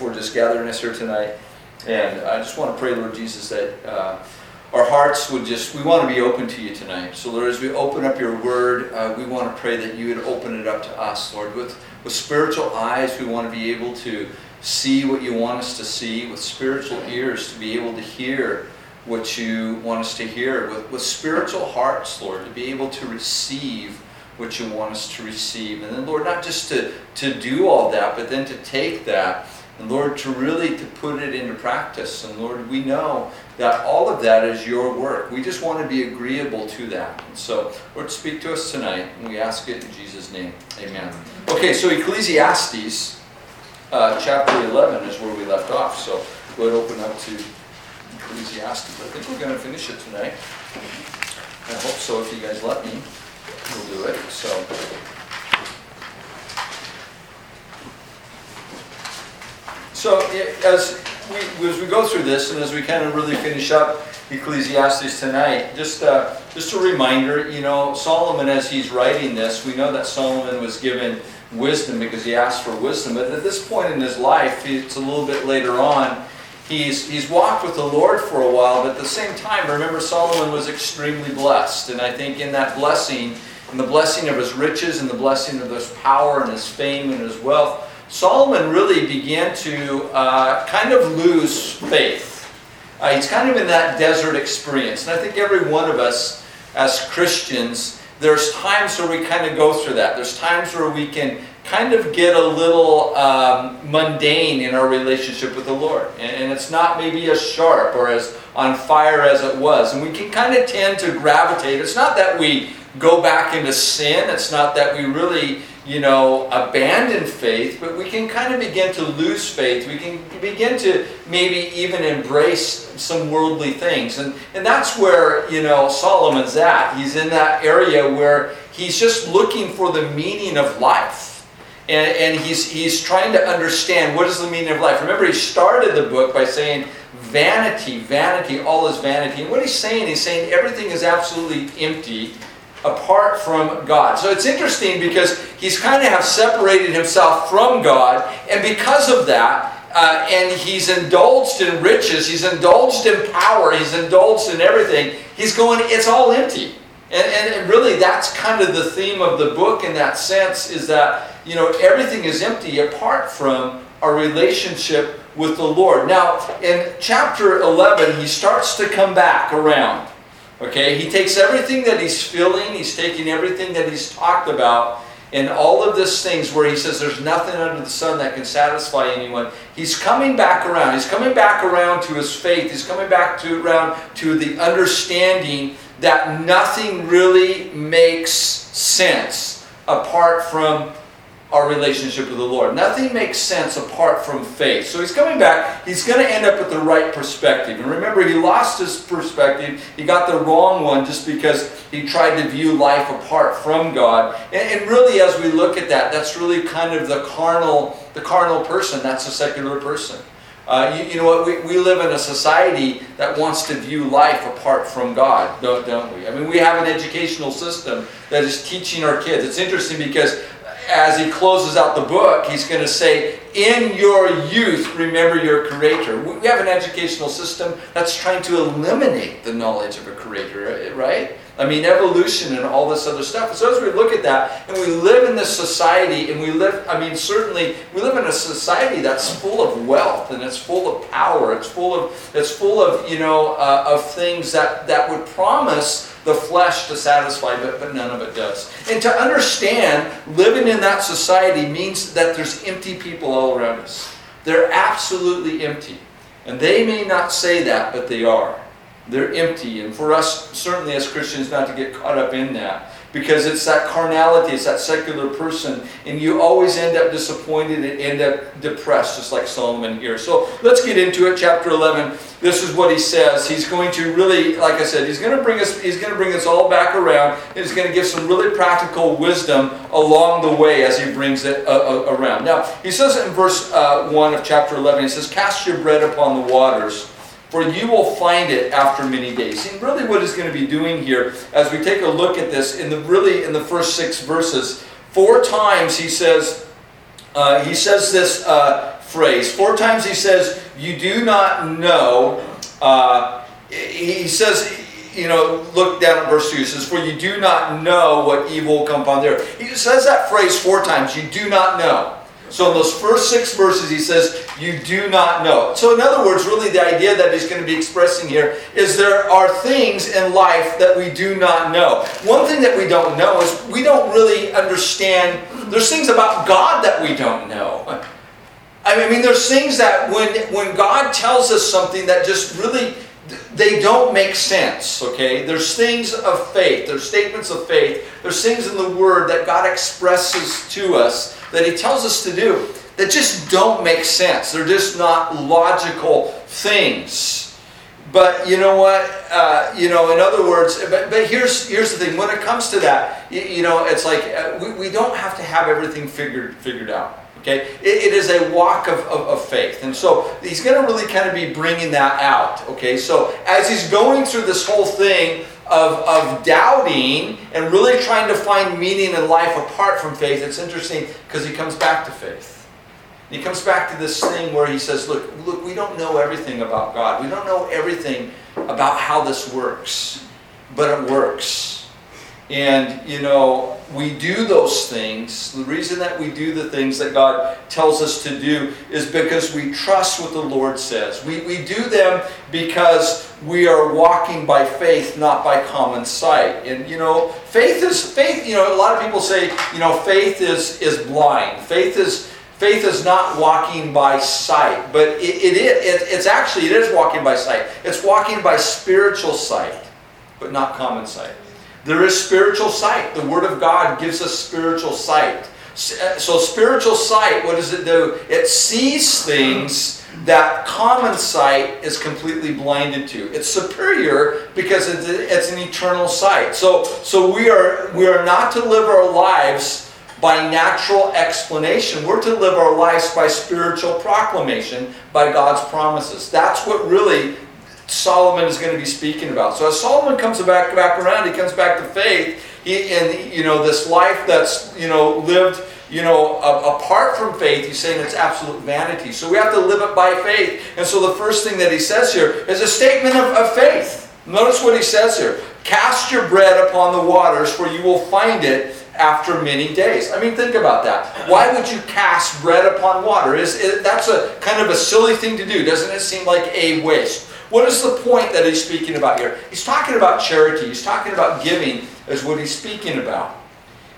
for just gathering us here tonight. And I just want to pray, Lord Jesus, that uh, our hearts would just, we want to be open to you tonight. So, Lord, as we open up your word, uh, we want to pray that you would open it up to us, Lord. With, with spiritual eyes, we want to be able to see what you want us to see. With spiritual ears, to be able to hear what you want us to hear. With, with spiritual hearts, Lord, to be able to receive what you want us to receive. And then, Lord, not just to, to do all that, but then to take that and Lord, to really to put it into practice. And Lord, we know that all of that is your work. We just want to be agreeable to that. And so, Lord, speak to us tonight, and we ask it in Jesus' name. Amen. Okay, so Ecclesiastes uh, chapter 11 is where we left off. So ahead open up to Ecclesiastes. I think we're going to finish it tonight. I hope so. If you guys let me, we'll do it. So. So as we, as we go through this and as we kind of really finish up Ecclesiastes tonight, just, uh, just a reminder, you know, Solomon, as he's writing this, we know that Solomon was given wisdom because he asked for wisdom. But at this point in his life, it's a little bit later on, he's, he's walked with the Lord for a while, but at the same time, remember, Solomon was extremely blessed. And I think in that blessing, in the blessing of his riches and the blessing of his power and his fame and his wealth, Solomon really began to uh, kind of lose faith. Uh, he's kind of in that desert experience. And I think every one of us as Christians, there's times where we kind of go through that. There's times where we can kind of get a little um, mundane in our relationship with the Lord. And, and it's not maybe as sharp or as on fire as it was. And we can kind of tend to gravitate. It's not that we go back into sin, it's not that we really you know, abandon faith, but we can kind of begin to lose faith. We can begin to maybe even embrace some worldly things. And, and that's where, you know, Solomon's at. He's in that area where he's just looking for the meaning of life. And, and he's, he's trying to understand what is the meaning of life. Remember, he started the book by saying, vanity, vanity, all is vanity. And what he's saying, he's saying everything is absolutely empty apart from God. So it's interesting because he's kind of have separated himself from God, and because of that, uh, and he's indulged in riches, he's indulged in power, he's indulged in everything. He's going, it's all empty. And, and really, that's kind of the theme of the book in that sense is that, you know, everything is empty apart from our relationship with the Lord. Now, in chapter 11, he starts to come back around. Okay, he takes everything that he's feeling, he's taking everything that he's talked about, and all of these things where he says there's nothing under the sun that can satisfy anyone. He's coming back around. He's coming back around to his faith. He's coming back to around to the understanding that nothing really makes sense apart from our relationship with the Lord. Nothing makes sense apart from faith. So he's coming back. He's going to end up with the right perspective. And remember, he lost his perspective. He got the wrong one just because he tried to view life apart from God. And, and really, as we look at that, that's really kind of the carnal, the carnal person. That's a secular person. Uh, you, you, know what? We, we live in a society that wants to view life apart from God, don't, don't we? I mean, we have an educational system that is teaching our kids. It's interesting because as he closes out the book, he's going to say, In your youth, remember your Creator. We have an educational system that's trying to eliminate the knowledge of a Creator, right? I mean, evolution and all this other stuff. So as we look at that, and we live in this society, and we live, I mean, certainly, we live in a society that's full of wealth, and it's full of power, it's full of, it's full of, you know, uh, of things that, that would promise the flesh to satisfy, but, but none of it does. And to understand living in that society means that there's empty people all around us. They're absolutely empty. And they may not say that, but they are. They're empty. And for us, certainly as Christians, not to get caught up in that because it's that carnality, it's that secular person, and you always end up disappointed and end up depressed, just like Solomon here. So let's get into it. Chapter 11. This is what he says. He's going to really, like I said, he's going to bring us. He's going to bring us all back around. he's going to give some really practical wisdom along the way as he brings it uh, uh, around. Now he says in verse uh, one of chapter 11. He says, "Cast your bread upon the waters." For you will find it after many days. And really what he's going to be doing here as we take a look at this in the really in the first six verses, four times he says uh, he says this uh, phrase. Four times he says, You do not know. Uh, he says, you know, look down at verse 2. He says, For you do not know what evil will come upon the earth. He says that phrase four times. You do not know. So in those first six verses, he says, You do not know. So, in other words, really the idea that he's going to be expressing here is there are things in life that we do not know. One thing that we don't know is we don't really understand, there's things about God that we don't know. I mean, there's things that when, when God tells us something that just really they don't make sense, okay? There's things of faith, there's statements of faith, there's things in the Word that God expresses to us that He tells us to do that just don't make sense. They're just not logical things. But you know what? Uh, you know, in other words, but, but here's here's the thing. When it comes to that, you, you know, it's like uh, we, we don't have to have everything figured figured out. Okay, it, it is a walk of, of, of, faith. And so he's going to really kind of be bringing that out. Okay, so as he's going through this whole thing of, of doubting and really trying to find meaning in life apart from faith, it's interesting because he comes back to faith. He comes back to this thing where he says, look, look, we don't know everything about God. We don't know everything about how this works, but it works. And, you know, we do those things. The reason that we do the things that God tells us to do is because we trust what the Lord says. We, we do them because we are walking by faith, not by common sight. And, you know, faith is, faith, you know, a lot of people say, you know, faith is, is blind. Faith is, faith is not walking by sight, but it, it, it, it's actually, it is walking by sight. It's walking by spiritual sight, but not common sight. There is spiritual sight. The Word of God gives us spiritual sight. Uh, so, spiritual sight, what does it do? It sees things that common sight is completely blinded to. It's superior because it's, an eternal sight. So, so we are we are not to live our lives by natural explanation. We're to live our lives by spiritual proclamation, by God's promises. That's what really Solomon is going to be speaking about. So as Solomon comes back back around, he comes back to faith. He and you know this life that's you know lived you know a, apart from faith. He's saying it's absolute vanity. So we have to live it by faith. And so the first thing that he says here is a statement of, of faith. Notice what he says here: "Cast your bread upon the waters, for you will find it." after many days. I mean, think about that. Why would you cast bread upon water? Is, is that's a kind of a silly thing to do? Doesn't it seem like a waste? What is the point that he's speaking about here? He's talking about charity. He's talking about giving, is what he's speaking about.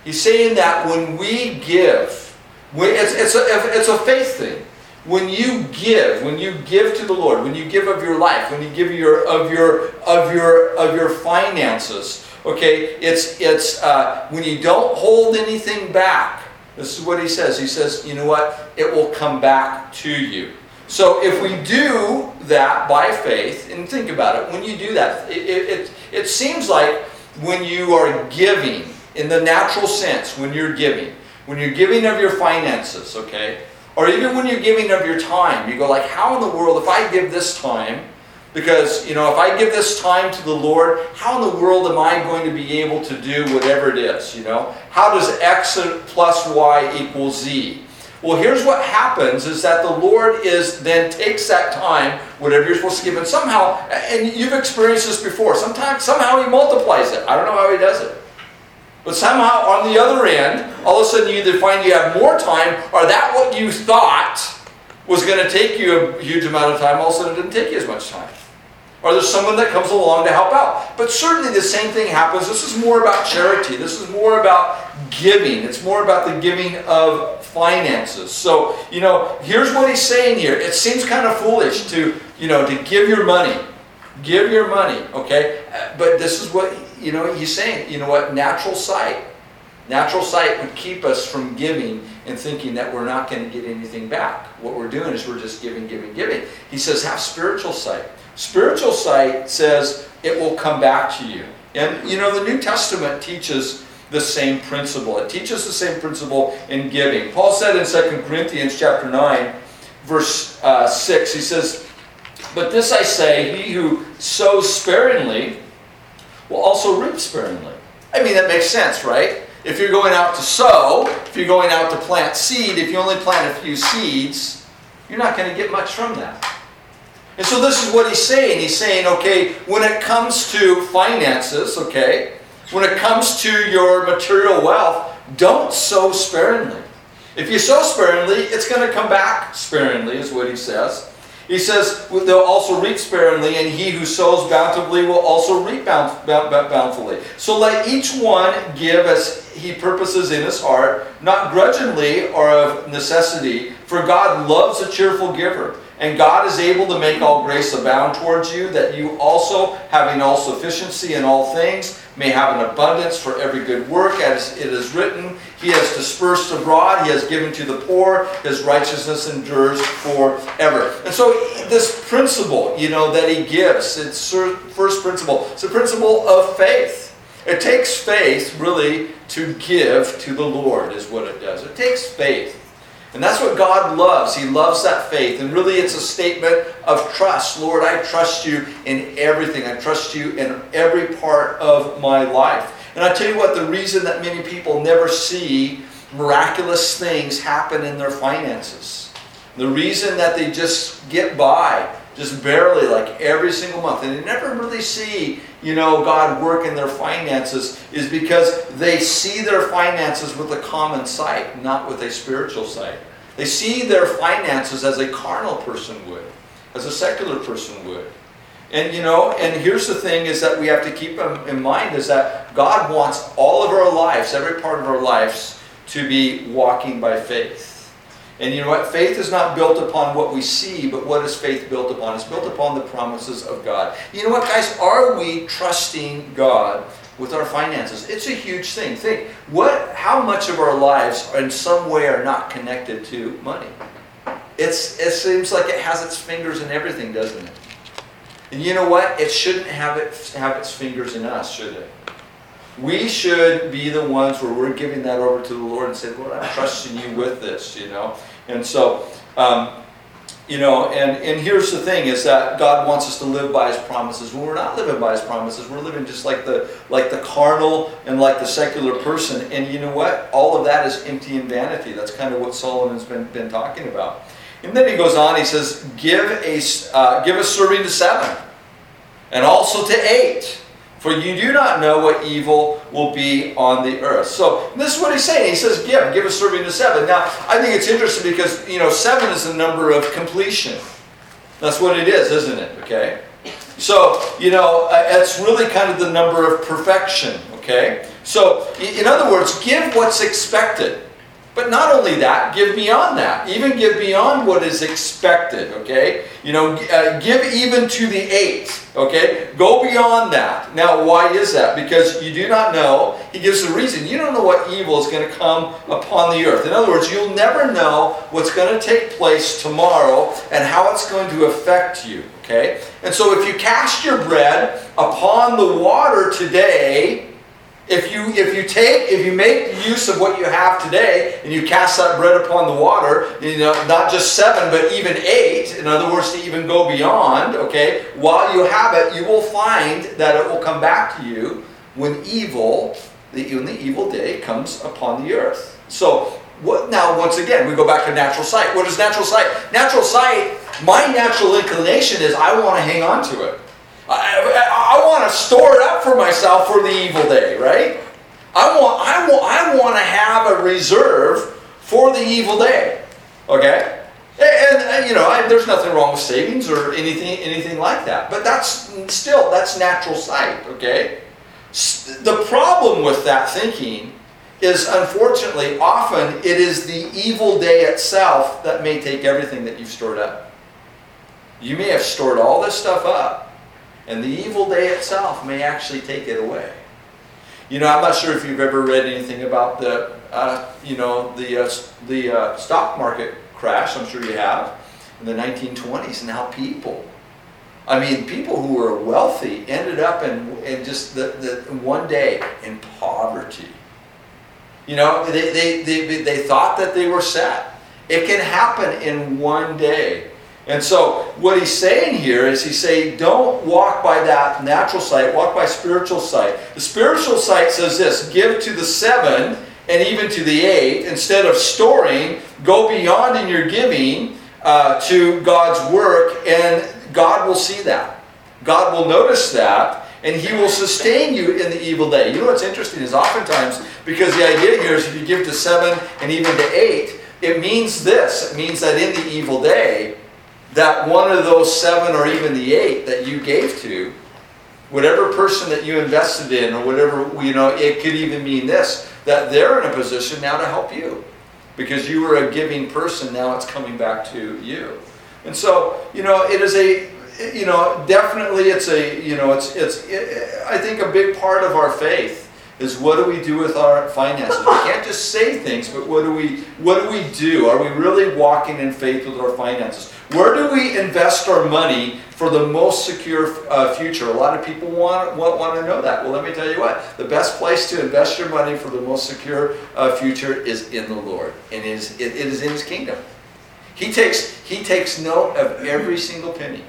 He's saying that when we give, it's, it's, a, it's a faith thing. When you give, when you give to the Lord, when you give of your life, when you give your of your of your of your finances, okay, it's it's uh, when you don't hold anything back. This is what he says. He says, you know what? It will come back to you. So if we do that by faith, and think about it, when you do that, it, it, it seems like when you are giving, in the natural sense, when you're giving, when you're giving of your finances, okay, or even when you're giving of your time, you go like, how in the world, if I give this time, because, you know, if I give this time to the Lord, how in the world am I going to be able to do whatever it is, you know? How does X plus Y equal Z? Well, here's what happens is that the Lord is then takes that time, whatever you're supposed to give, and somehow, and you've experienced this before, sometimes somehow he multiplies it. I don't know how he does it. But somehow on the other end, all of a sudden you either find you have more time, or that what you thought was going to take you a huge amount of time, all of a sudden it didn't take you as much time. Or there's someone that comes along to help out. But certainly the same thing happens. This is more about charity. This is more about giving. It's more about the giving of finances. So, you know, here's what he's saying here. It seems kind of foolish to, you know, to give your money. Give your money, okay? But this is what, you know, he's saying. You know what? Natural sight. Natural sight would keep us from giving and thinking that we're not going to get anything back. What we're doing is we're just giving, giving, giving. He says, have spiritual sight. Spiritual sight says it will come back to you. And, you know, the New Testament teaches the same principle. It teaches the same principle in giving. Paul said in 2 Corinthians chapter 9, verse uh, 6, he says, But this I say, he who sows sparingly will also reap sparingly. I mean, that makes sense, right? If you're going out to sow, if you're going out to plant seed, if you only plant a few seeds, you're not going to get much from that. And so this is what he's saying. He's saying, okay, when it comes to finances, okay, when it comes to your material wealth, don't sow sparingly. If you sow sparingly, it's going to come back sparingly, is what he says. He says they'll also reap sparingly, and he who sows bountifully will also reap bountifully. So let each one give as he purposes in his heart, not grudgingly or of necessity, for God loves a cheerful giver. And God is able to make all grace abound towards you, that you also, having all sufficiency in all things, may have an abundance for every good work, as it is written, He has dispersed abroad, He has given to the poor, His righteousness endures forever. And so, this principle, you know, that He gives, it's first principle, it's a principle of faith. It takes faith, really, to give to the Lord, is what it does. It takes faith. And that's what God loves. He loves that faith. And really, it's a statement of trust. Lord, I trust you in everything. I trust you in every part of my life. And I tell you what, the reason that many people never see miraculous things happen in their finances, the reason that they just get by, just barely, like every single month, and they never really see, you know, God work in their finances, is because they see their finances with a common sight, not with a spiritual sight. They see their finances as a carnal person would, as a secular person would. And you know, and here's the thing is that we have to keep in mind is that God wants all of our lives, every part of our lives, to be walking by faith. And you know what? Faith is not built upon what we see, but what is faith built upon? It's built upon the promises of God. You know what, guys? Are we trusting God with our finances? It's a huge thing. Think what how much of our lives in some way are not connected to money? It's it seems like it has its fingers in everything, doesn't it? And you know what? It shouldn't have it have its fingers in us, should it? we should be the ones where we're giving that over to the Lord and say, Lord, I'm trusting you with this, you know. And so, um, you know, and, and here's the thing is that God wants us to live by his promises. When we're not living by his promises, we're living just like the like the carnal and like the secular person. And you know what? All of that is empty and vanity. That's kind of what Solomon's been, been talking about. And then he goes on, he says, give a, uh, give a serving to seven, and also to eight for you do not know what evil will be on the earth. So this is what he's saying. He says, give, give a serving to seven. Now, I think it's interesting because, you know, seven is the number of completion. That's what it is, isn't it? Okay? So, you know, uh, it's really kind of the number of perfection. Okay? So, in other words, give what's expected. But not only that, give beyond that. Even give beyond what is expected, okay? You know, uh, give even to the eight, okay? Go beyond that. Now, why is that? Because you do not know. He gives the reason. You don't know what evil is going to come upon the earth. In other words, you'll never know what's going to take place tomorrow and how it's going to affect you, okay? And so if you cast your bread upon the water today, if you if you take if you make use of what you have today and you cast that bread upon the water you know not just seven but even eight in other words to even go beyond okay while you have it you will find that it will come back to you when evil the, when the evil day comes upon the earth. So what now once again we go back to natural sight. What is natural sight? Natural sight my natural inclination is i want to hang on to it I, I, want to store it up for myself for the evil day, right? I want, I want, I want to have a reserve for the evil day. Okay? And, and you know, I, there's nothing wrong with savings or anything, anything like that. But that's still that's natural sight. Okay? The problem with that thinking is, unfortunately, often it is the evil day itself that may take everything that you've stored up. You may have stored all this stuff up, and the evil day itself may actually take it away. You know, I'm not sure if you've ever read anything about the, uh, you know, the, uh, the uh, stock market crash. I'm sure you have in the 1920s and how people, I mean, people who were wealthy ended up in, in just the, the one day in poverty. You know, they, they, they, they thought that they were set. It can happen in one day. And so what he's saying here is he's saying don't walk by that natural sight, walk by spiritual sight. The spiritual sight says this, give to the seven and even to the eight. Instead of storing, go beyond in your giving uh, to God's work, and God will see that. God will notice that, and He will sustain you in the evil day. You know what's interesting is oftentimes, because the idea here is if you give to seven and even to eight, it means this. It means that in the evil day, that one of those seven or even the eight that you gave to, whatever person that you invested in or whatever, you know, it could even mean this, that they're in a position now to help you. Because you were a giving person, now it's coming back to you. And so, you know, it is a, you know, definitely it's a, you know, it's, it's, it, I think a big part of our faith is what do we do with our finances? We can't just say things, but what do we, what do we do? Are we really walking in faith with our finances? Where do we invest our money for the most secure uh, future? A lot of people want, want, want to know that. Well, let me tell you what. The best place to invest your money for the most secure uh, future is in the Lord. And is, it, it is in His kingdom. He takes, he takes note of every single penny.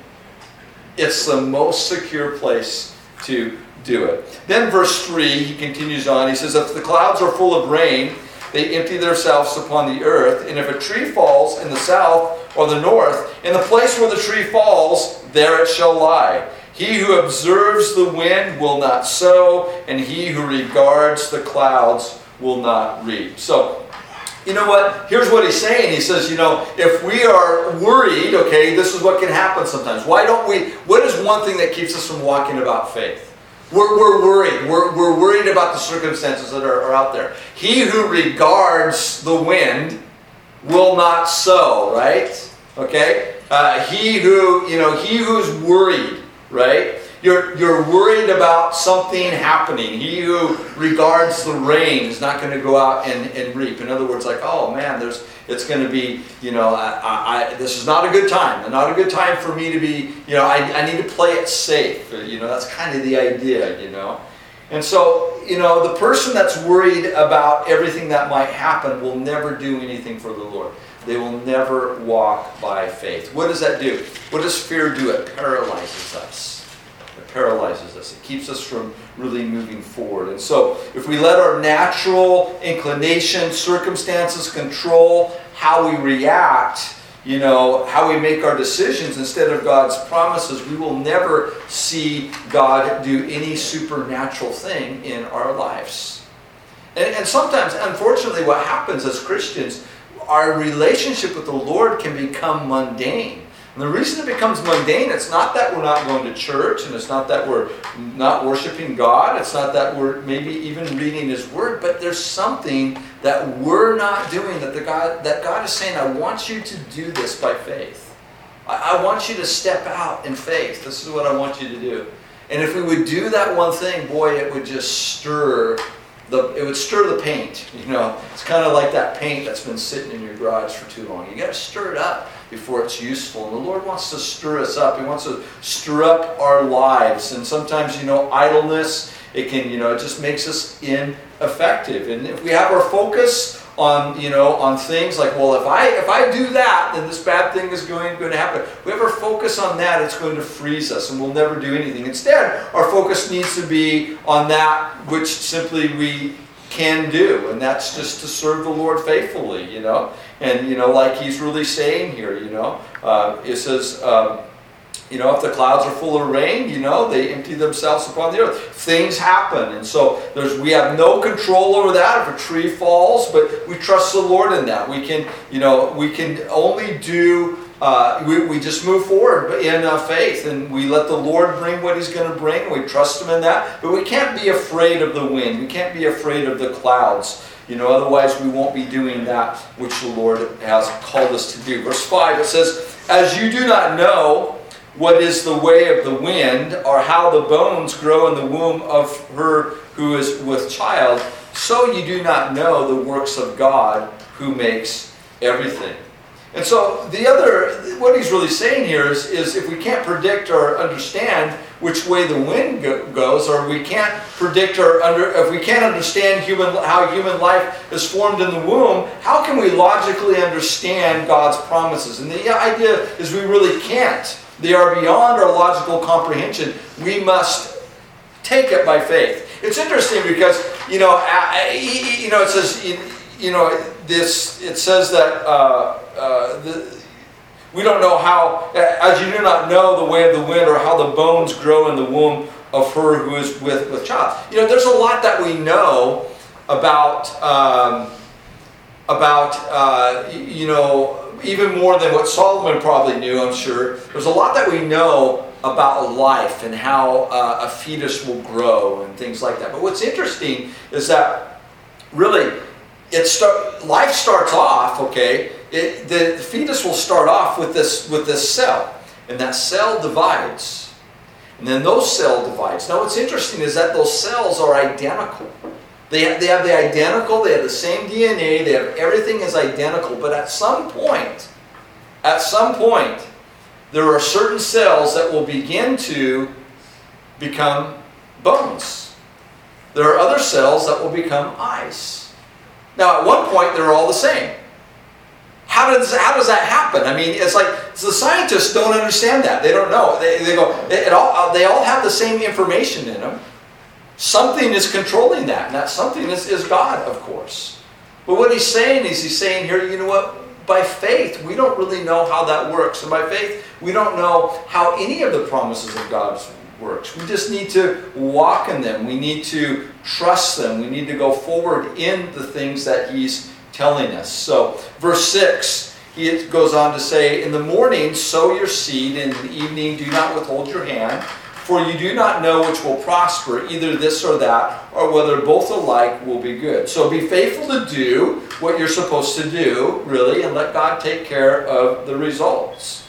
It's the most secure place to do it. Then verse 3, he continues on. He says, If the clouds are full of rain, they empty themselves upon the earth. And if a tree falls in the south or the north, in the place where the tree falls, there it shall lie. He who observes the wind will not sow, and he who regards the clouds will not reap. So, you know what? Here's what he's saying. He says, you know, if we are worried, okay, this is what can happen sometimes. Why don't we? What is one thing that keeps us from walking about faith? We're, we're worried. We're, we're worried about the circumstances that are, are out there. He who regards the wind will not sow, right? Okay? Uh, he who, you know, he who's worried, right? You're, you're worried about something happening. He who regards the rain is not going to go out and, and reap. In other words, like, oh man, there's it's going to be, you know, I, I, this is not a good time. Not a good time for me to be, you know, I, I need to play it safe. Uh, you know, that's kind of the idea, you know. And so, you know, the person that's worried about everything that might happen will never do anything for the Lord. They will never walk by faith. What does that do? What does fear do? It paralyzes us. It paralyzes us. It keeps us from really moving forward. And so, if we let our natural inclination, circumstances control how we react, you know, how we make our decisions instead of God's promises, we will never see God do any supernatural thing in our lives. And, and sometimes, unfortunately, what happens as Christians, our relationship with the Lord can become mundane. And the reason it becomes mundane, it's not that we're not going to church, and it's not that we're not worshiping God, it's not that we're maybe even reading His Word, but there's something that we're not doing that the God that God is saying, I want you to do this by faith. I, I want you to step out in faith. This is what I want you to do. And if we would do that one thing, boy, it would just stir the, it would stir the paint. You know, it's kind of like that paint that's been sitting in your garage for too long. You got to stir it up before it's useful. And the Lord wants to stir us up. He wants to stir up our lives. And sometimes, you know, idleness, it can, you know, it just makes us ineffective. And if we have our focus on, you know, on things like, well, if I if I do that, then this bad thing is going, going to happen. If we have our focus on that, it's going to freeze us and we'll never do anything. Instead, our focus needs to be on that which simply we can do, and that's just to serve the Lord faithfully, you know. And you know, like He's really saying here, you know, uh, it says. Um, you know, if the clouds are full of rain, you know, they empty themselves upon the earth. Things happen. And so there's we have no control over that if a tree falls, but we trust the Lord in that. We can, you know, we can only do uh, we, we just move forward in uh, faith and we let the Lord bring what He's going to bring. We trust Him in that. But we can't be afraid of the wind. We can't be afraid of the clouds. You know, otherwise we won't be doing that which the Lord has called us to do. Verse 5, it says, As you do not know what is the way of the wind, or how the bones grow in the womb of her who is with child, so you do not know the works of God who makes everything. And so the other, what he's really saying here is, is if we can't predict or understand which way the wind go, goes, or we can't predict or under, if we can't understand human, how human life is formed in the womb, how can we logically understand God's promises? And the idea is we really can't. They are beyond our logical comprehension. We must take it by faith. It's interesting because you know, you know, it says you know this. It says that uh, uh, the, We don't know how, as you do not know the way of the wind or how the bones grow in the womb of her who is with, with child. You know, there's a lot that we know about, um, about uh, you know, even more than what Solomon probably knew, I'm sure. There's a lot that we know about life and how uh, a fetus will grow and things like that. But what's interesting is that really, it start, life starts off, okay, it, the, the fetus will start off with this, with this cell, and that cell divides. And then those cell divides. Now what's interesting is that those cells are identical. They have, they have the identical, they have the same DNA, they have everything is identical, but at some point, at some point, there are certain cells that will begin to become bones. There are other cells that will become eyes. Now, at one point, they're all the same. How does, how does that happen? I mean, it's like the scientists don't understand that. They don't know. They, they go, it all, uh, they all have the same information in them. Something is controlling that, and that something is, is God, of course. But what he's saying is, he's saying here, you know what? By faith, we don't really know how that works. And by faith, we don't know how any of the promises of God works. We just need to walk in them. We need to trust them. We need to go forward in the things that he's telling us. So, verse 6, he goes on to say, In the morning sow your seed, and in the evening do not withhold your hand for you do not know which will prosper, either this or that, or whether both alike will be good. So be faithful to do what you're supposed to do, really, and let God take care of the results.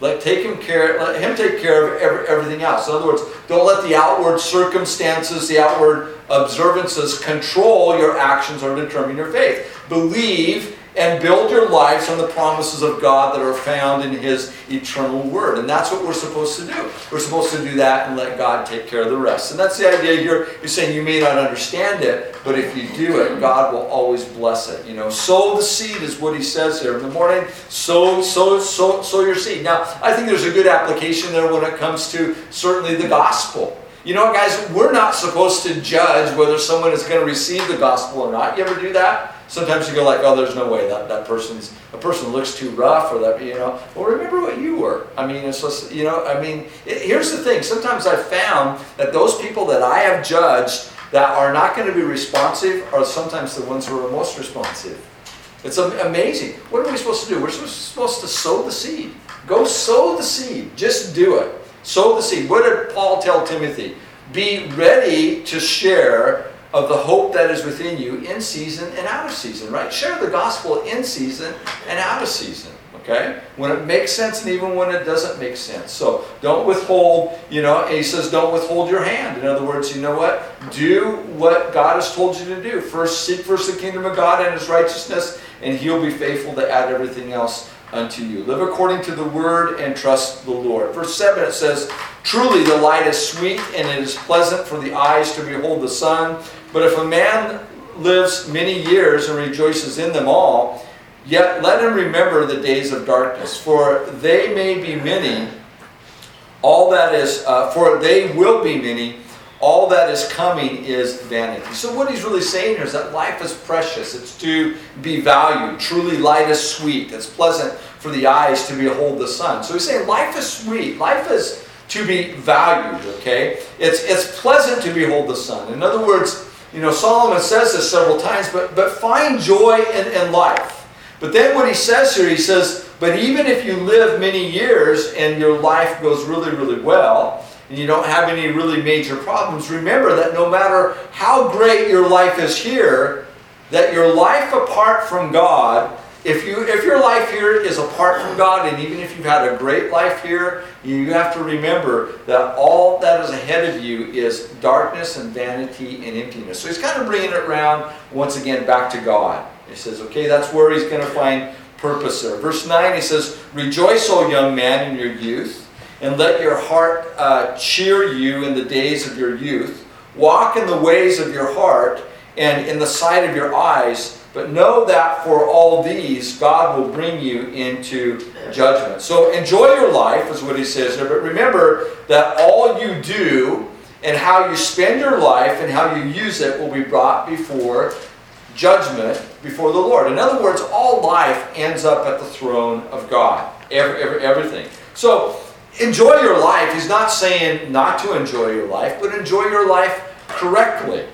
Let take him care. Let him take care of every, everything else. In other words, don't let the outward circumstances, the outward observances, control your actions or determine your faith. Believe and build your lives on the promises of God that are found in His eternal Word. And that's what we're supposed to do. We're supposed to do that and let God take care of the rest. And that's the idea here. You're saying you may not understand it, but if you do it, God will always bless it. You know, sow the seed is what He says here. In the morning, sow, sow, sow, sow your seed. Now, I think there's a good application there when it comes to certainly the gospel. You know, guys, we're not supposed to judge whether someone is going to receive the gospel or not. You ever do that? Sometimes you go like, oh, there's no way that, that person's a person looks too rough or that you know. Well, remember what you were. I mean, it's just you know. I mean, it, here's the thing. Sometimes I've found that those people that I have judged that are not going to be responsive are sometimes the ones who are most responsive. It's amazing. What are we supposed to do? We're supposed to sow the seed. Go sow the seed. Just do it. Sow the seed. What did Paul tell Timothy? Be ready to share of the hope that is within you in season and out of season, right? Share the gospel in season and out of season, okay? When it makes sense and even when it doesn't make sense. So don't withhold, you know, he says don't withhold your hand. In other words, you know what? Do what God has told you to do. First, seek first the kingdom of God and his righteousness, and he'll be faithful to add everything else unto you. Live according to the word and trust the Lord. Verse 7 it says, Truly the light is sweet and it is pleasant for the eyes to behold the sun but if a man lives many years and rejoices in them all, yet let him remember the days of darkness, for they may be many. All that is, uh, for they will be many. All that is coming is vanity. So what he's really saying here is that life is precious. It's to be valued. Truly, light is sweet. It's pleasant for the eyes to behold the sun. So he's saying life is sweet. Life is to be valued. Okay, it's it's pleasant to behold the sun. In other words you know, Solomon says this several times, but, but find joy in, in life. But then what he says here, he says, but even if you live many years and your life goes really, really well, and you don't have any really major problems, remember that no matter how great your life is here, that your life apart from God if you if your life here is apart from God, and even if you've had a great life here, you have to remember that all that is ahead of you is darkness and vanity and emptiness. So he's kind of bringing it around once again back to God. He says, okay, that's where he's going to find purpose there. Verse 9, he says, Rejoice, O young man, in your youth, and let your heart uh, cheer you in the days of your youth. Walk in the ways of your heart and in the sight of your eyes but know that for all these, God will bring you into judgment. So enjoy your life, is what he says there. But remember that all you do and how you spend your life and how you use it will be brought before judgment before the Lord. In other words, all life ends up at the throne of God. every, every, everything. So enjoy your life. He's not saying not to enjoy your life, but enjoy your life correctly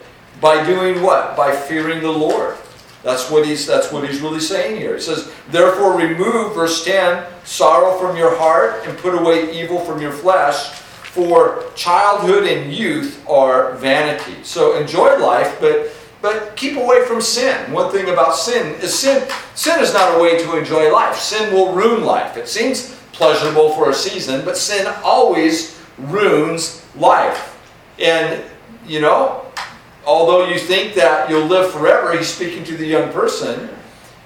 by doing what? By fearing the Lord. That's what he's that's what he's really saying here. He says, "Therefore remove verse 10, sorrow from your heart and put away evil from your flesh, for childhood and youth are vanity." So enjoy life, but but keep away from sin. One thing about sin is sin sin is not a way to enjoy life. Sin will ruin life. It seems pleasurable for a season, but sin always ruins life. And you know, although you think that you'll live forever, he's speaking to the young person.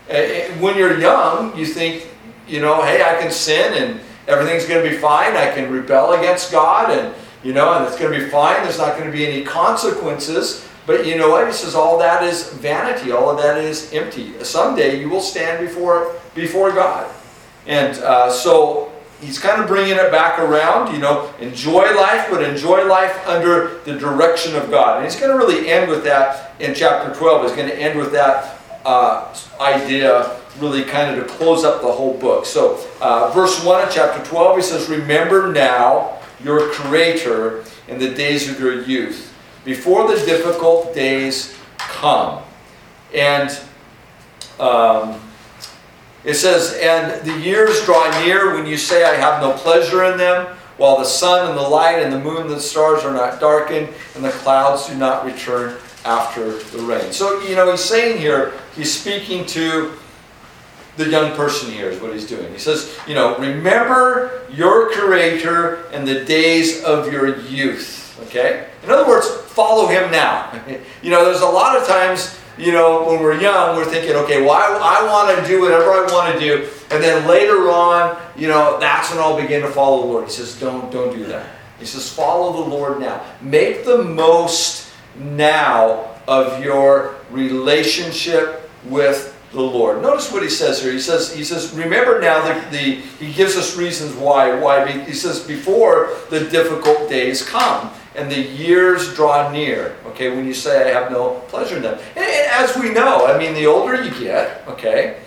Eh, eh, when you're young, you think, you know, hey, I can sin and everything's going to be fine. I can rebel against God and, you know, and it's going to be fine. There's not going to be any consequences. But you know what? He says all that is vanity. All of that is empty. Someday you will stand before, before God. And uh, so he's kind of bringing it back around, you know, enjoy life, but enjoy life under the direction of God. And he's going to really end with that in chapter 12. He's going to end with that uh, idea, really kind of to close up the whole book. So, uh, verse 1 of chapter 12, he says, Remember now your Creator in the days of your youth, before the difficult days come. And um, it says, And the years draw near when you say, I have no pleasure in them, while the sun and the light and the moon and the stars are not darkened, and the clouds do not return after the rain. So, you know, he's saying here, he's speaking to the young person here, is what he's doing. He says, you know, remember your Creator in the days of your youth. Okay? In other words, follow him now. you know, there's a lot of times you know, when we're young, we're thinking, okay, well, I, I want to do whatever I want to do. And then later on, you know, that's when I'll begin to follow the Lord. He says, don't, don't do that. He says, follow the Lord now. Make the most now of your relationship with the Lord. Notice what he says here. He says, he says, remember now the, the he gives us reasons why. Why he says before the difficult days come and the years draw near. Okay, when you say, I have no pleasure in them. And, and as we know, I mean, the older you get, okay,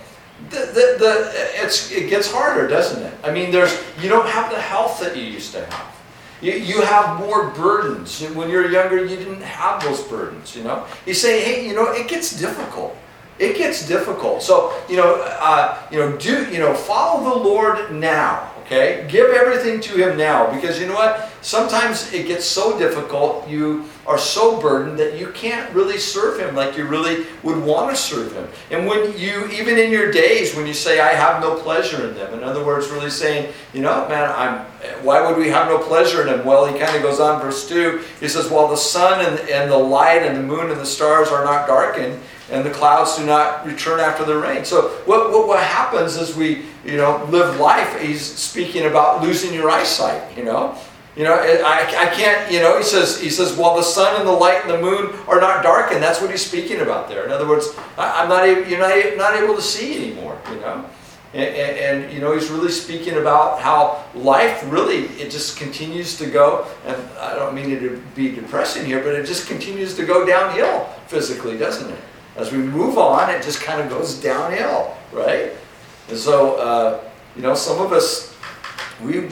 the, the, the, it's, it gets harder, doesn't it? I mean, there's, you don't have the health that you used to have. You, you have more burdens. When you're younger, you didn't have those burdens, you know? You say, hey, you know, it gets difficult. It gets difficult. So, you know, uh, you know, do, you know, follow the Lord now Okay? Give everything to Him now because you know what? Sometimes it gets so difficult, you are so burdened that you can't really serve Him like you really would want to serve Him. And when you, even in your days, when you say, I have no pleasure in them, in other words, really saying, you know, man, I'm, why would we have no pleasure in them? Well, he kind of goes on, verse 2, he says, While the sun and, and the light and the moon and the stars are not darkened, and the clouds do not return after the rain. So what, what, what happens is we, you know, live life. He's speaking about losing your eyesight, you know. You know, I, I can't, you know, he says, he says, while the sun and the light and the moon are not darkened, that's what he's speaking about there. In other words, I, am not you're not, not able to see anymore, you know. And, and, and, you know, he's really speaking about how life really, it just continues to go, and I don't mean it to be depressing here, but it just continues to go downhill physically, doesn't it? As we move on, it just kind of goes downhill, right? And so, uh, you know, some of us, we,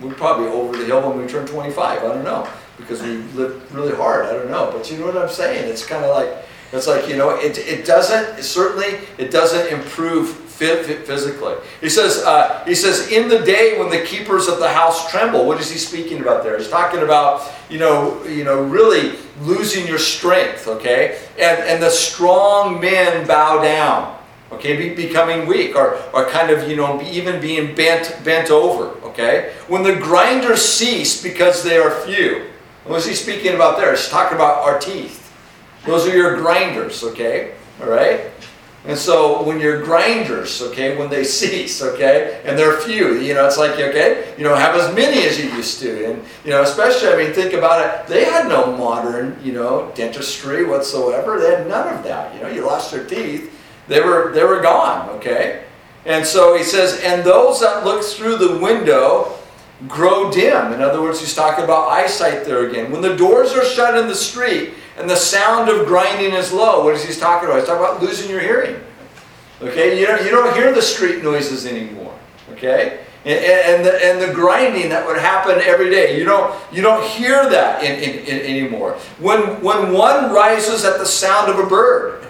we're probably over the hill when we turn 25. I don't know. Because we live really hard. I don't know. But you know what I'm saying? It's kind of like, it's like, you know, it, it doesn't, it certainly, it doesn't improve fit physically. He says, uh, he says, in the day when the keepers of the house tremble. What is he speaking about there? He's talking about, you know, you know, really losing your strength, okay? And, and the strong men bow down, okay, be, becoming weak or, or kind of, you know, even being bent, bent over, okay? When the grinders cease because they are few. What is he speaking about there? He's talking about our teeth. Those are your grinders, okay? All right? And so when your grinders, okay, when they cease, okay, and they're few, you know, it's like, okay, you know, have as many as you used to. And, you know, especially, I mean, think about it, they had no modern, you know, dentistry whatsoever. They had none of that. You know, you lost your teeth, they were, they were gone, okay? And so he says, and those that look through the window grow dim. In other words, he's talking about eyesight there again. When the doors are shut in the street and the sound of grinding is low, what is he talking about? He's talking about losing your hearing. Okay, you don't, you don't hear the street noises anymore. Okay? And, and, the, and the grinding that would happen every day. You don't, you don't hear that in, in, in anymore. When, when one rises at the sound of a bird,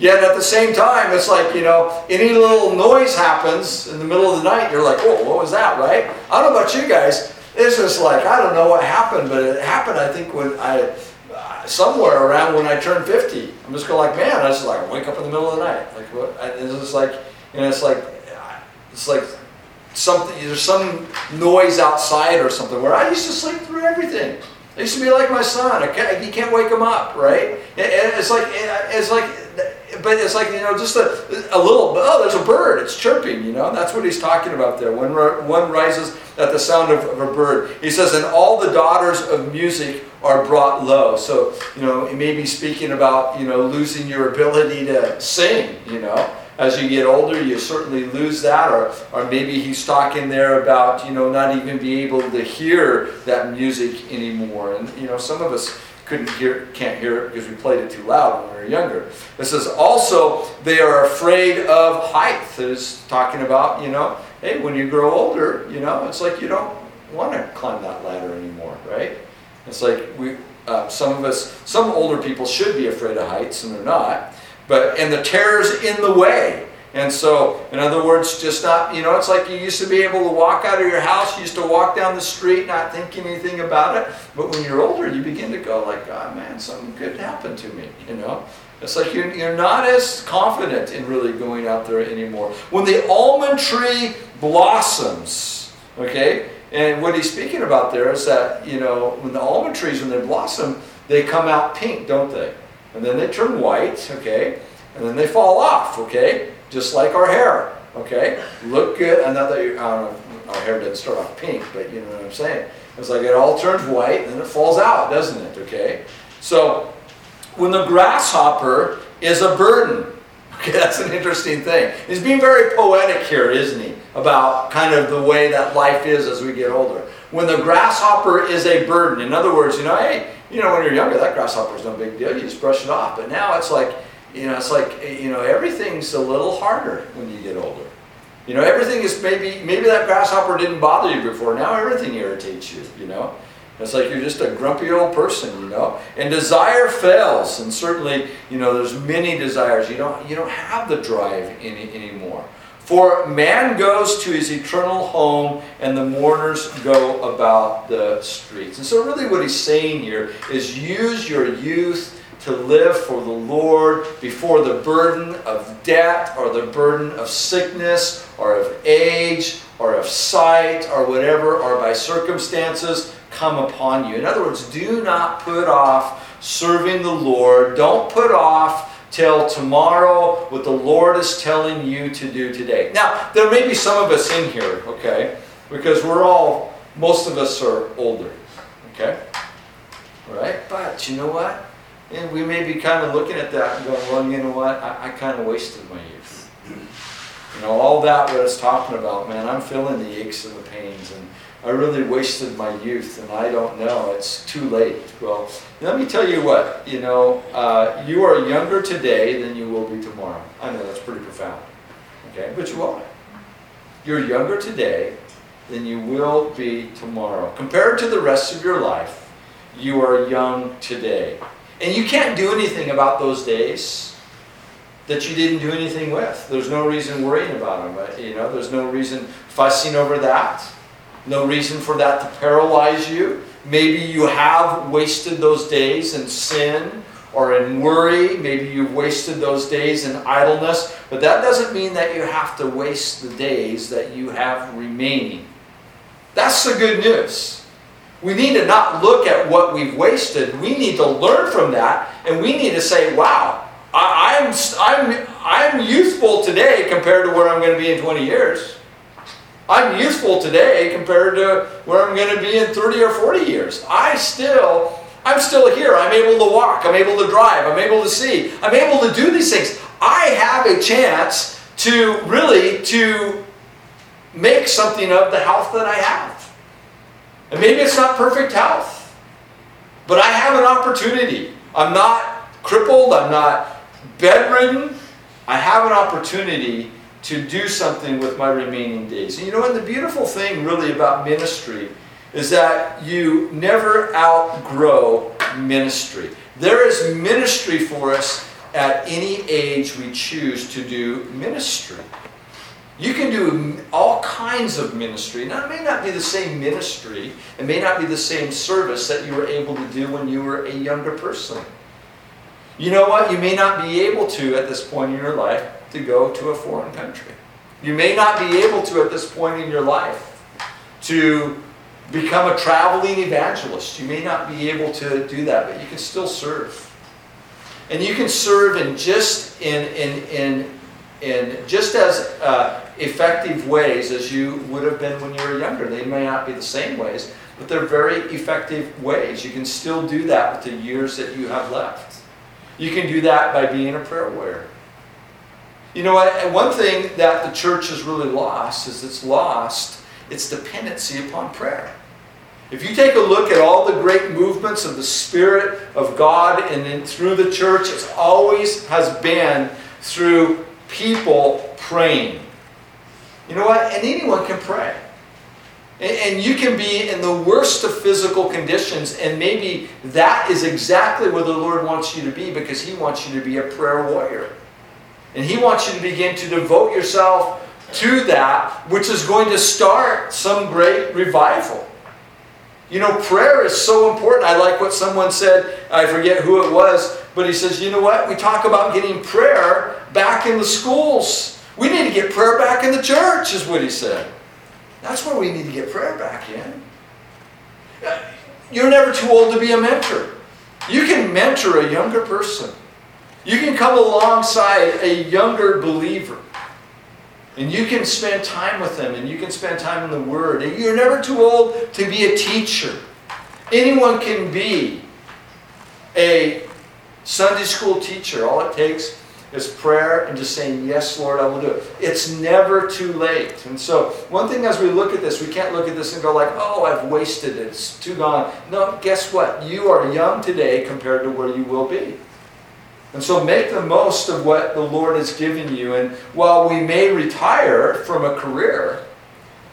Yet at the same time, it's like, you know, any little noise happens in the middle of the night, you're like, oh, what was that, right? I don't know about you guys. It's just like, I don't know what happened, but it happened, I think, when I, somewhere around when I turned 50. I'm just going like, man, I just like wake up in the middle of the night. Like, what? And It's just like, you know, it's like, it's like something, there's some noise outside or something where I used to sleep through everything. I used to be like my son. Can't, you can't wake him up, right? It's like, it's like, but it's like, you know, just a, a little, oh, there's a bird, it's chirping, you know, that's what he's talking about there. When one rises at the sound of, of a bird. He says, and all the daughters of music are brought low. So, you know, he may be speaking about, you know, losing your ability to sing, you know. As you get older, you certainly lose that, or, or maybe he's talking there about, you know, not even be able to hear that music anymore. And, you know, some of us couldn't hear, can't hear it because we played it too loud when we were younger. It says also they are afraid of height. It's talking about, you know, hey, when you grow older, you know, it's like you don't want to climb that ladder anymore, right? It's like we, uh, some of us, some older people should be afraid of heights and they're not. But, and the terror's in the way. And so, in other words, just not, you know, it's like you used to be able to walk out of your house, you used to walk down the street not thinking anything about it. But when you're older, you begin to go like, God, man, something good happened to me, you know? It's like you're, you're not as confident in really going out there anymore. When the almond tree blossoms, okay, and what he's speaking about there is that, you know, when the almond trees, when they blossom, they come out pink, don't they? And then they turn white, okay? And then they fall off, okay? just like our hair. Okay, look good. And not that I don't know, our hair didn't start off pink, but you know what I'm saying. It's like it all turns white and then it falls out, doesn't it? Okay, so when the grasshopper is a burden. Okay, that's an interesting thing. He's being very poetic here, isn't he? About kind of the way that life is as we get older. When the grasshopper is a burden, in other words, you know, hey, you know, when you're younger, that grasshopper is no big deal. You just brush it off. But now it's like, you know, it's like, you know, everything's a little harder when you get older. You know, everything is maybe, maybe that grasshopper didn't bother you before. Now everything irritates you, you know. It's like you're just a grumpy old person, you know. And desire fails, and certainly, you know, there's many desires. You don't, you don't have the drive any, anymore. For man goes to his eternal home, and the mourners go about the streets. And so, really, what he's saying here is use your youth to live for the Lord before the burden of debt or the burden of sickness or of age or of sight or whatever or by circumstances come upon you. In other words, do not put off serving the Lord. Don't put off till tomorrow what the Lord is telling you to do today. Now, there may be some of us in here, okay, because we're all, most of us are older, okay? Right? But you know what? And we may be kind of looking at that and going, well, you know what? I, I kind of wasted my youth. You know, all that what it's talking about, man, I'm feeling the aches and the pains, and I really wasted my youth, and I don't know. It's too late. Well, let me tell you what, you know, uh, you are younger today than you will be tomorrow. I know that's pretty profound. Okay? But you are. You're younger today than you will be tomorrow. Compared to the rest of your life, you are young today. And you can't do anything about those days that you didn't do anything with. There's no reason worrying about them. You know, there's no reason fussing over that. No reason for that to paralyze you. Maybe you have wasted those days in sin or in worry. Maybe you've wasted those days in idleness. But that doesn't mean that you have to waste the days that you have remaining. That's the good news. We need to not look at what we've wasted. We need to learn from that, and we need to say, wow, I, am I'm, I'm youthful today compared to where I'm going to be in 20 years. I'm useful today compared to where I'm going to be in 30 or 40 years. I still, I'm still here. I'm able to walk. I'm able to drive. I'm able to see. I'm able to do these things. I have a chance to really to make something of the health that I have. And maybe it's not perfect health, but I have an opportunity. I'm not crippled, I'm not bedridden. I have an opportunity to do something with my remaining days. And you know, and the beautiful thing really about ministry is that you never outgrow ministry. There is ministry for us at any age we choose to do ministry. You can do all kinds of ministry. Now, it may not be the same ministry, it may not be the same service that you were able to do when you were a younger person. You know what? You may not be able to at this point in your life to go to a foreign country. You may not be able to at this point in your life to become a traveling evangelist. You may not be able to do that, but you can still serve. And you can serve in just in in in in just as uh, effective ways as you would have been when you were younger. They may not be the same ways, but they're very effective ways. You can still do that with the years that you have left. You can do that by being a prayer warrior. You know what? One thing that the church has really lost is it's lost its dependency upon prayer. If you take a look at all the great movements of the Spirit of God and then through the church, it always has been through people praying. You know what? And anyone can pray. And you can be in the worst of physical conditions, and maybe that is exactly where the Lord wants you to be because He wants you to be a prayer warrior. And He wants you to begin to devote yourself to that, which is going to start some great revival. You know, prayer is so important. I like what someone said, I forget who it was, but he says, you know what? We talk about getting prayer back in the schools. We need to get prayer back in the church, is what he said. That's where we need to get prayer back in. You're never too old to be a mentor. You can mentor a younger person. You can come alongside a younger believer. And you can spend time with them and you can spend time in the Word. And you're never too old to be a teacher. Anyone can be a Sunday school teacher. All it takes is prayer and just saying, Yes, Lord, I will do it. It's never too late. And so, one thing as we look at this, we can't look at this and go, like, oh, I've wasted it. It's too gone. No, guess what? You are young today compared to where you will be. And so make the most of what the Lord has given you. And while we may retire from a career,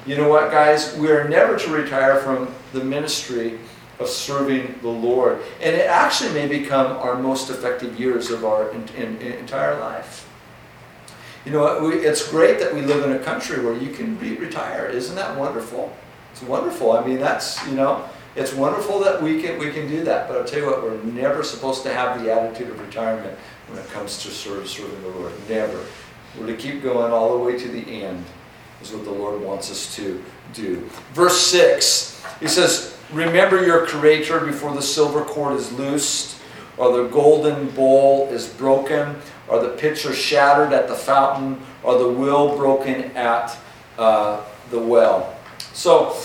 you know what, guys? We are never to retire from the ministry of serving the Lord. And it actually may become our most effective years of our in, in, in entire life. You know, it's great that we live in a country where you can be retired. Isn't that wonderful? It's wonderful. I mean, that's, you know, it's wonderful that we can, we can do that. But I'll tell you what, we're never supposed to have the attitude of retirement when it comes to serve, serving the Lord. Never. We're to keep going all the way to the end, is what the Lord wants us to do. Verse 6, he says, Remember your Creator before the silver cord is loosed, or the golden bowl is broken, or the pitcher shattered at the fountain, or the will broken at uh, the well. So,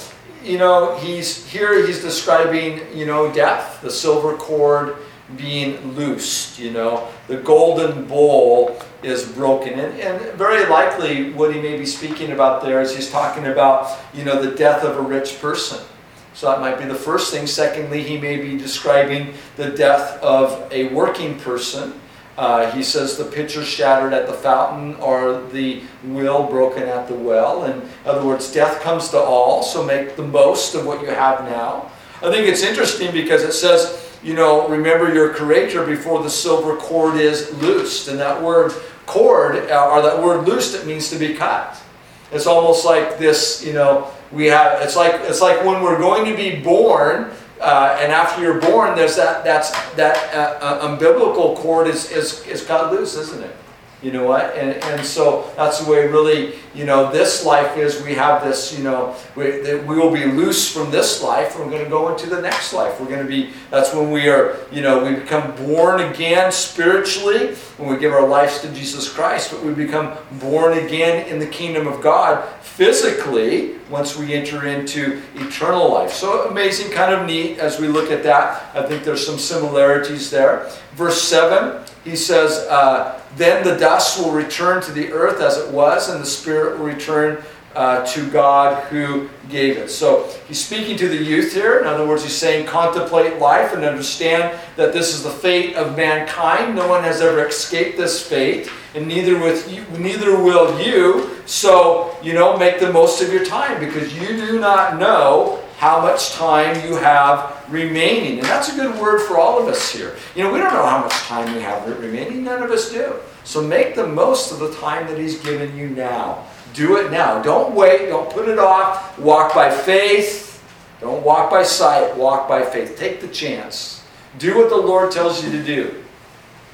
you know, he's here he's describing, you know, death, the silver cord being loosed, you know, the golden bowl is broken. And, and very likely what he may be speaking about there is he's talking about, you know, the death of a rich person. So that might be the first thing. Secondly, he may be describing the death of a working person. Uh, he says the pitcher shattered at the fountain or the will broken at the well. In other words, death comes to all, so make the most of what you have now. I think it's interesting because it says, you know, remember your creator before the silver cord is loosed. And that word cord, uh, or that word loosed, it means to be cut. It's almost like this, you know, we have it's like it's like when we're going to be born uh, and after you're born there's that that's that uh, uh, umbilical cord is, is is cut loose isn't it you know what and, and so that's the way really you know this life is we have this you know we, we will be loose from this life we're going to go into the next life we're going to be that's when we are you know we become born again spiritually when we give our lives to jesus christ but we become born again in the kingdom of god physically once we enter into eternal life. So amazing, kind of neat as we look at that. I think there's some similarities there. Verse 7, he says, uh, Then the dust will return to the earth as it was, and the spirit will return uh, to God who gave it. So he's speaking to the youth here. In other words, he's saying, contemplate life and understand that this is the fate of mankind. No one has ever escaped this fate, and neither with you, neither will you. So you know, make the most of your time because you do not know how much time you have remaining. And that's a good word for all of us here. You know, we don't know how much time we have remaining. None of us do. So make the most of the time that he's given you now. Do it now. Don't wait. Don't put it off. Walk by faith. Don't walk by sight. Walk by faith. Take the chance. Do what the Lord tells you to do.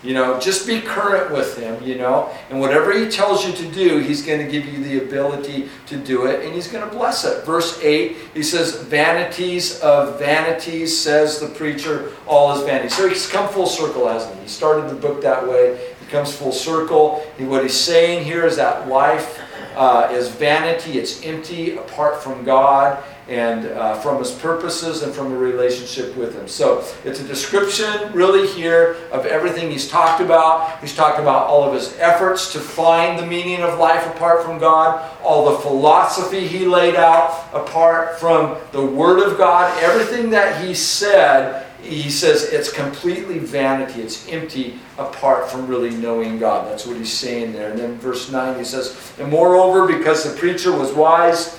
You know, just be current with Him, you know, and whatever He tells you to do, He's going to give you the ability to do it, and He's going to bless it. Verse 8, He says, Vanities of vanities, says the preacher, all is vanity. So He's come full circle, hasn't He? He started the book that way, He comes full circle. And what He's saying here is that life uh, is vanity, it's empty apart from God and uh, from his purposes and from a relationship with him. So it's a description, really, here of everything he's talked about. He's talked about all of his efforts to find the meaning of life apart from God, all the philosophy he laid out apart from the Word of God. Everything that he said, he says it's completely vanity, it's empty apart from really knowing God. That's what he's saying there. And then verse 9 he says, And moreover, because the preacher was wise,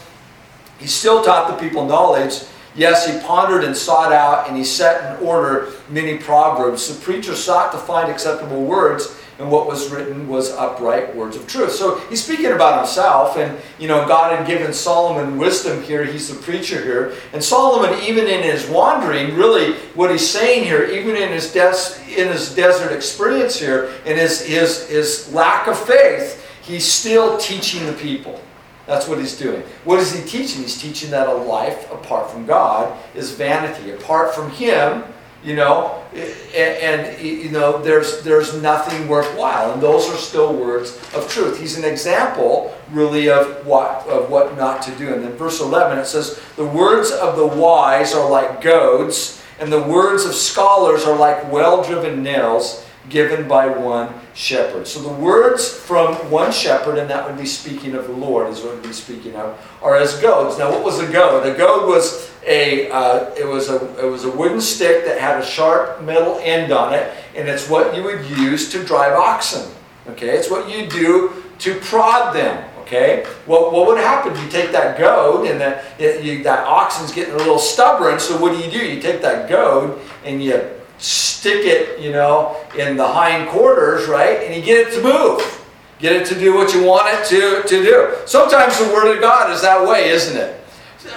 he still taught the people knowledge. Yes, he pondered and sought out, and he set in order many proverbs. The preacher sought to find acceptable words, and what was written was upright words of truth. So he's speaking about himself, and you know, God had given Solomon wisdom here. He's the preacher here. And Solomon, even in his wandering, really what he's saying here, even in his des- in his desert experience here, and his, his, his lack of faith, he's still teaching the people. That's what he's doing. What is he teaching? He's teaching that a life apart from God is vanity. Apart from him, you know, and, and, you know, there's there's nothing worthwhile, and those are still words of truth. He's an example, really, of what of what not to do. And then verse 11 it says, "The words of the wise are like goads, and the words of scholars are like well-driven nails." Given by one shepherd. So the words from one shepherd, and that would be speaking of the Lord, is what would be speaking of, are as goads. Now, what was a goad? A goad was a uh, it was a it was a wooden stick that had a sharp metal end on it, and it's what you would use to drive oxen. Okay, it's what you do to prod them. Okay, well, what would happen? You take that goad, and that that oxen's getting a little stubborn. So what do you do? You take that goad and you stick it, you know, in the hind quarters, right? And you get it to move. Get it to do what you want it to, to do. Sometimes the Word of God is that way, isn't it?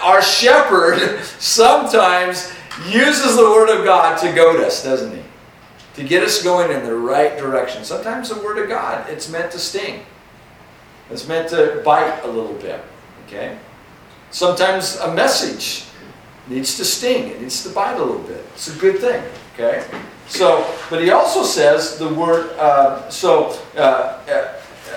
Our shepherd sometimes uses the Word of God to goad us, doesn't he? To get us going in the right direction. Sometimes the Word of God, it's meant to sting. It's meant to bite a little bit. Okay? Sometimes a message needs to sting. It needs to bite a little bit. It's a good thing. Okay? So, but he also says the word, uh, so uh, uh,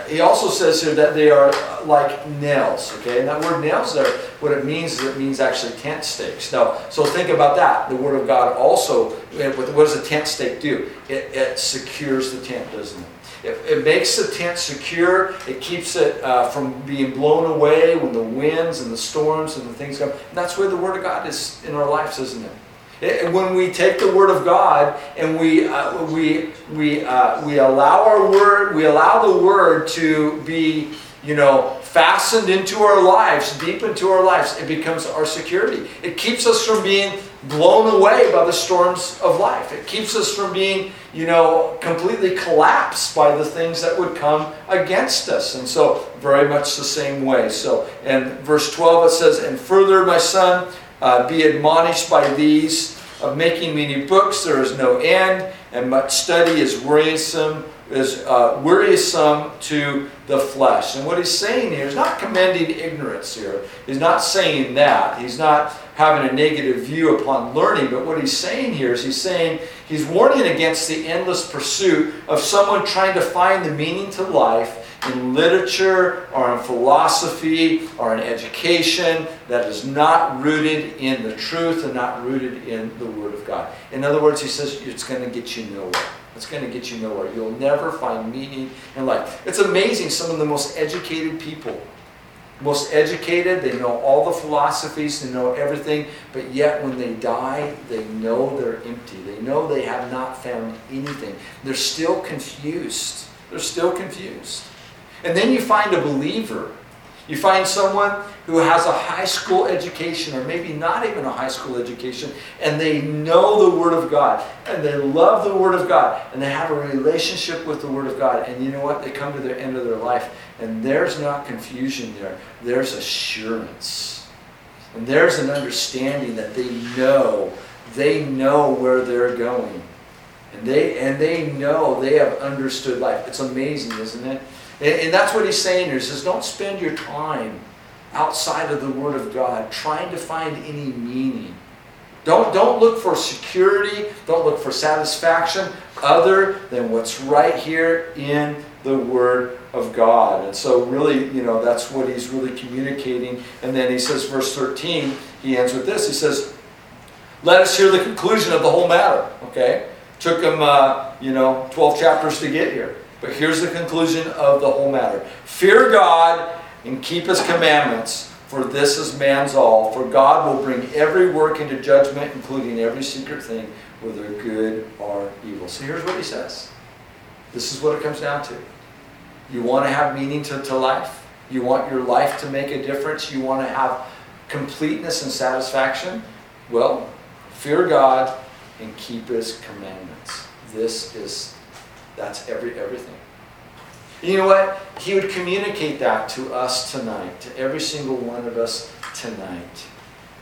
he also says here that they are like nails. Okay? And that word nails there, what it means is it means actually tent stakes. Now, so think about that. The word of God also, what does a tent stake do? It, it secures the tent, doesn't it? It, it, makes the tent secure. It keeps it uh, from being blown away when the winds and the storms and the things come. And that's where the Word of God is in our lives, isn't it? When we take the Word of God and we, uh, we, we, uh, we allow our Word, we allow the Word to be, you know, fastened into our lives, deep into our lives, it becomes our security. It keeps us from being blown away by the storms of life. It keeps us from being, you know, completely collapsed by the things that would come against us. And so, very much the same way. So, in verse 12 it says, And further, my son, uh, be admonished by these of making many books. There is no end and much study is wearisome is uh, wearisome to the flesh. And what he's saying here is not commending ignorance here. He's not saying that. He's not having a negative view upon learning but what he's saying here is he's saying he's warning against the endless pursuit of someone trying to find the meaning to life in literature or in philosophy or in education that is not rooted in the truth and not rooted in the Word of God. In other words, he says it's going to get you nowhere. It's going to get you nowhere. You'll never find meaning in life. It's amazing some of the most educated people most educated, they know all the philosophies, they know everything, but yet when they die, they know they're empty. They know they have not found anything. They're still confused. They're still confused. And then you find a believer. You find someone who has a high school education, or maybe not even a high school education, and they know the Word of God, and they love the Word of God, and they have a relationship with the Word of God. And you know what? They come to the end of their life, and there's not confusion there, there's assurance. And there's an understanding that they know, they know where they're going. And they, and they know they have understood life. It's amazing, isn't it? And, that's what he's saying here. He says, don't spend your time outside of the Word of God trying to find any meaning. Don't, don't look for security, don't look for satisfaction other than what's right here in the Word of God. And so, really, you know, that's what he's really communicating. And then he says, verse 13, he ends with this. He says, Let us hear the conclusion of the whole matter. Okay? Took him, uh, you know, 12 chapters to get here. But here's the conclusion of the whole matter Fear God and keep his commandments, for this is man's all. For God will bring every work into judgment, including every secret thing, whether good or evil. So here's what he says. This is what it comes down to. You want to have meaning to, to life? You want your life to make a difference? You want to have completeness and satisfaction? Well, fear God and keep his commandments. This is that's every everything. You know what? He would communicate that to us tonight, to every single one of us tonight.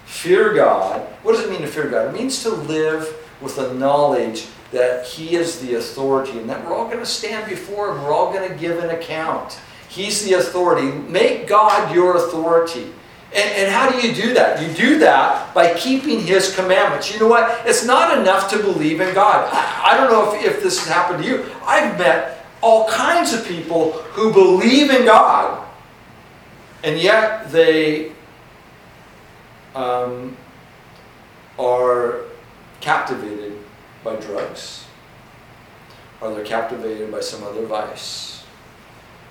Fear God. What does it mean to fear God? It means to live with the knowledge that He is the authority and that we're all going to stand before Him. We're all going to give an account. He's the authority. Make God your authority. And, and, how do you do that? You do that by keeping His commandments. You know what? It's not enough to believe in God. I, don't know if, if this has happened to you. I've met all kinds of people who believe in God, and yet they um, are captivated by drugs, or they're captivated by some other vice.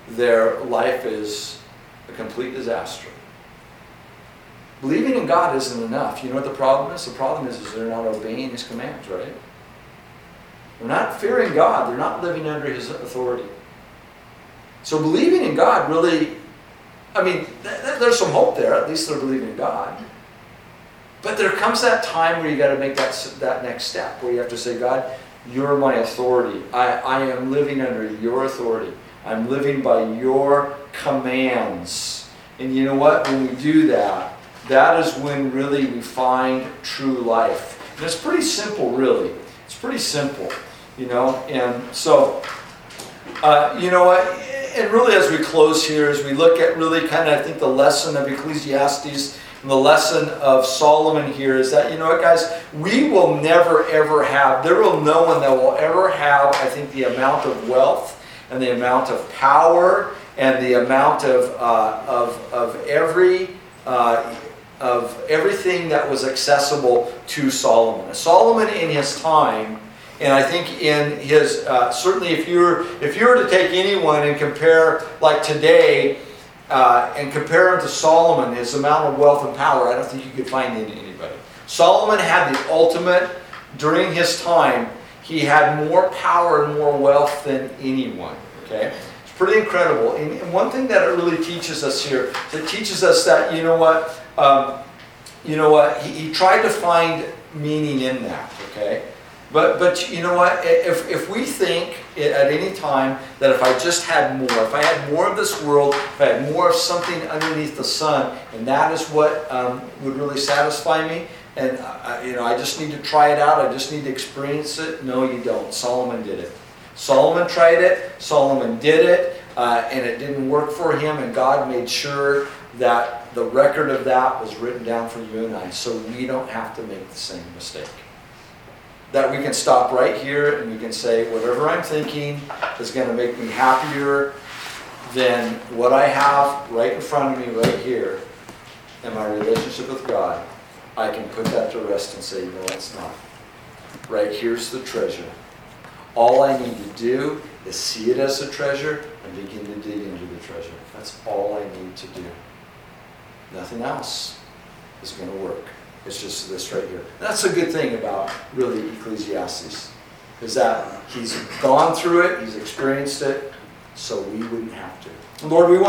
Their life is a complete disaster. Believing in God isn't enough. You know what the problem is? The problem is, is they're not obeying His commands, right? They're not fearing God. They're not living under His authority. So believing in God really, I mean, th- th- there's some hope there. At least they're believing in God. But there comes that time where you got to make that, that next step, where you have to say, God, you're my authority. I, I am living under your authority. I'm living by your commands. And you know what? When we do that, that is when really we find true life. And it's pretty simple, really. It's pretty simple, you know. And so, uh, you know what? And really, as we close here, as we look at really kind of, I think, the lesson of Ecclesiastes and the lesson of Solomon here is that, you know what, guys, we will never ever have, there will no one that will ever have, I think, the amount of wealth and the amount of power and the amount of, uh, of, of every. Uh, of everything that was accessible to Solomon. Solomon in his time, and I think in his uh, certainly if you were if you were to take anyone and compare like today uh, and compare him to Solomon, his amount of wealth and power, I don't think you could find anybody. Solomon had the ultimate during his time. He had more power and more wealth than anyone. Okay. Pretty incredible. And one thing that it really teaches us here, it teaches us that, you know what, um, you know what? He, he, tried to find meaning in that, okay? But, but you know what? If, if we think at any time that if I just had more, if I had more of this world, if I had more of something underneath the sun, and that is what um, would really satisfy me, and uh, you know, I just need to try it out, I just need to experience it. No, you don't. Solomon did it. Solomon tried it, Solomon did it, uh, and it didn't work for him, and God made sure that the record of that was written down for you and I so we don't have to make the same mistake. That we can stop right here and we can say, whatever I'm thinking is going to make me happier than what I have right in front of me right here in my relationship with God. I can put that to rest and say, no, it's not. Right here's the treasure. All I need to do is see it as a treasure and begin to dig into the treasure. That's all I need to do. nothing else is going to work. It's just this right here. That's a good thing about really Ecclesiastes, is that he's gone through it, he's experienced it, so we wouldn't have to. Lord, we want